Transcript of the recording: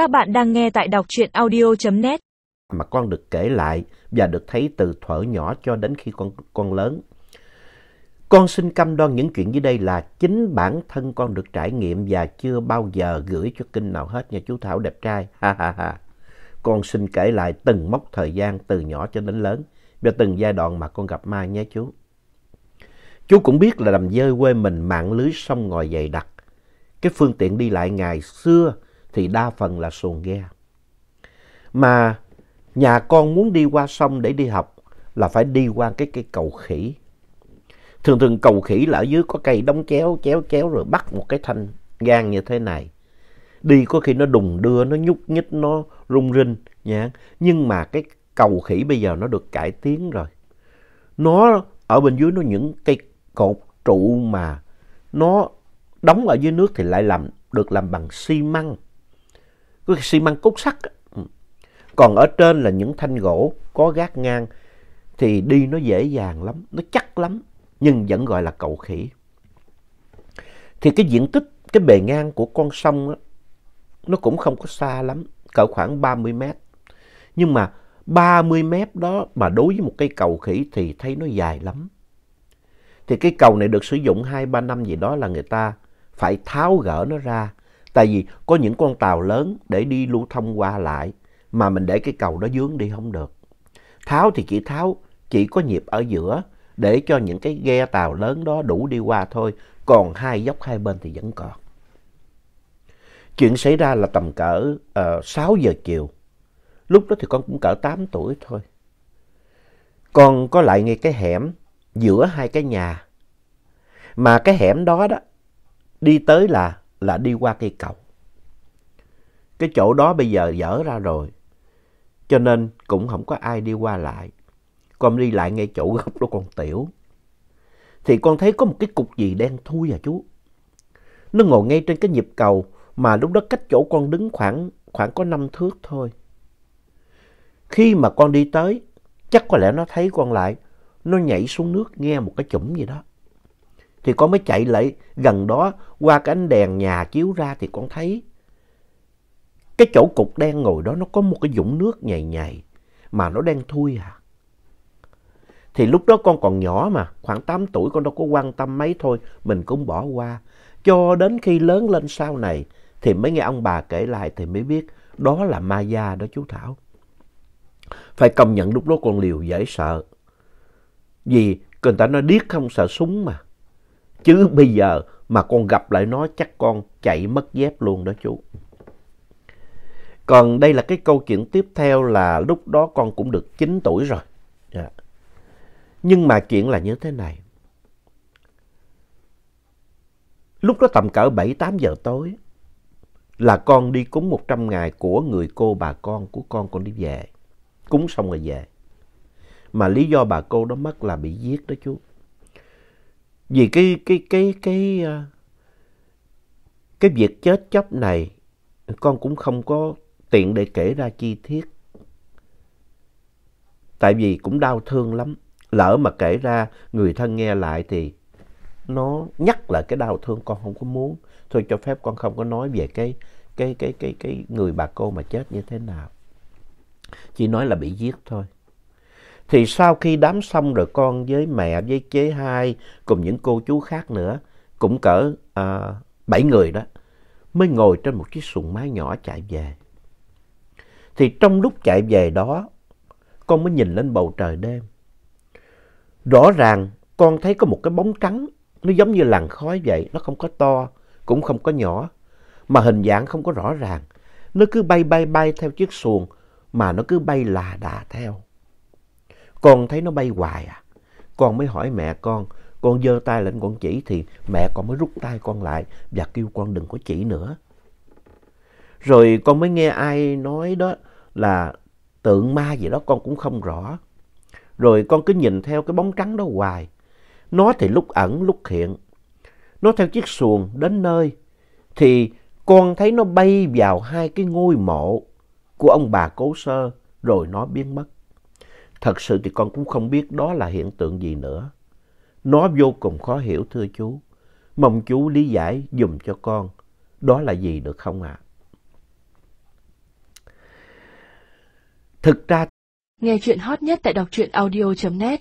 Các bạn đang nghe tại đọc truyện audio.net. Mà con được kể lại và được thấy từ thuở nhỏ cho đến khi con, con lớn. Con xin cam đoan những chuyện dưới đây là chính bản thân con được trải nghiệm và chưa bao giờ gửi cho kinh nào hết nha chú Thảo đẹp trai. Ha ha ha. Con xin kể lại từng mốc thời gian từ nhỏ cho đến lớn và từng giai đoạn mà con gặp ma nhé chú. Chú cũng biết là đầm dơi quê mình mạng lưới sông ngòi dày đặc. Cái phương tiện đi lại ngày xưa thì đa phần là xuồng ghe. Mà nhà con muốn đi qua sông để đi học là phải đi qua cái cây cầu khỉ. Thường thường cầu khỉ là ở dưới có cây đóng chéo chéo chéo rồi bắt một cái thanh gan như thế này. Đi có khi nó đùng đưa, nó nhúc nhích, nó rung rinh Nhá. Nhưng mà cái cầu khỉ bây giờ nó được cải tiến rồi. Nó ở bên dưới nó những cây cột trụ mà nó đóng ở dưới nước thì lại làm được làm bằng xi măng. Cái xi măng cốt sắt. Ừ. Còn ở trên là những thanh gỗ có gác ngang thì đi nó dễ dàng lắm, nó chắc lắm nhưng vẫn gọi là cầu khỉ. Thì cái diện tích, cái bề ngang của con sông đó, nó cũng không có xa lắm, cỡ khoảng 30 mét. Nhưng mà 30 mét đó mà đối với một cây cầu khỉ thì thấy nó dài lắm. Thì cái cầu này được sử dụng 2-3 năm gì đó là người ta phải tháo gỡ nó ra. Tại vì có những con tàu lớn để đi lưu thông qua lại mà mình để cái cầu đó dướng đi không được. Tháo thì chỉ tháo, chỉ có nhịp ở giữa để cho những cái ghe tàu lớn đó đủ đi qua thôi. Còn hai dốc hai bên thì vẫn còn. Chuyện xảy ra là tầm cỡ ờ, uh, 6 giờ chiều. Lúc đó thì con cũng cỡ 8 tuổi thôi. Con có lại ngay cái hẻm giữa hai cái nhà. Mà cái hẻm đó đó, đi tới là, là đi qua cây cầu. Cái chỗ đó bây giờ dở ra rồi. Cho nên cũng không có ai đi qua lại. Con đi lại ngay chỗ gốc đó con tiểu. Thì con thấy có một cái cục gì đen thui à chú. Nó ngồi ngay trên cái nhịp cầu mà lúc đó cách chỗ con đứng khoảng, khoảng có năm thước thôi. Khi mà con đi tới, chắc có lẽ nó thấy con lại, nó nhảy xuống nước nghe một cái chủng gì đó. Thì con mới chạy lại gần đó, qua cái ánh đèn nhà chiếu ra thì con thấy cái chỗ cục đen ngồi đó nó có một cái dũng nước nhầy nhầy mà nó đen thui à. Thì lúc đó con còn nhỏ mà, khoảng 8 tuổi con đâu có quan tâm mấy thôi, mình cũng bỏ qua. Cho đến khi lớn lên sau này thì mới nghe ông bà kể lại thì mới biết đó là ma da đó chú Thảo. Phải công nhận lúc đó con liều dễ sợ. Vì người ta nói điếc không sợ súng mà. Chứ bây giờ mà con gặp lại nó, chắc con chạy mất dép luôn đó chú. Còn đây là cái câu chuyện tiếp theo là lúc đó con cũng được 9 tuổi rồi. Yeah. Dạ. Nhưng mà chuyện là như thế này. Lúc đó tầm cỡ 7-8 giờ tối là con đi cúng 100 ngày của người cô bà con, của con con đi về. Cúng xong rồi về. Mà lý do bà cô đó mất là bị giết đó chú. Vì cái, cái, cái, cái, ờ, cái việc chết chóc này con cũng không có tiện để kể ra chi tiết. Tại vì cũng đau thương lắm. Lỡ mà kể ra người thân nghe lại thì nó nhắc lại cái đau thương con không có muốn. Thôi cho phép con không có nói về cái, cái, cái, cái, cái người bà cô mà chết như thế nào. Chỉ nói là bị giết thôi. Thì sau khi đám xong rồi con với mẹ với chế hai cùng những cô chú khác nữa, cũng cỡ à, bảy người đó, mới ngồi trên một chiếc xuồng mái nhỏ chạy về. Thì trong lúc chạy về đó, con mới nhìn lên bầu trời đêm. Rõ ràng con thấy có một cái bóng trắng, nó giống như làn khói vậy, nó không có to, cũng không có nhỏ, mà hình dạng không có rõ ràng. Nó cứ bay bay bay theo chiếc xuồng, mà nó cứ bay là đà theo. Con thấy nó bay hoài à. Con mới hỏi mẹ con, con giơ tay lên con chỉ thì mẹ con mới rút tay con lại và kêu con đừng có chỉ nữa. Rồi con mới nghe ai nói đó là tượng ma gì đó con cũng không rõ. Rồi con cứ nhìn theo cái bóng trắng đó hoài. Nó thì lúc ẩn lúc hiện. Nó theo chiếc xuồng đến nơi thì con thấy nó bay vào hai cái ngôi mộ của ông bà cố sơ rồi nó biến mất. Thật sự thì con cũng không biết đó là hiện tượng gì nữa. Nó vô cùng khó hiểu, thưa chú. Mong chú lý giải dùm cho con. Đó là gì được không ạ? Thực ra... Nghe chuyện hot nhất tại đọc truyện audio.net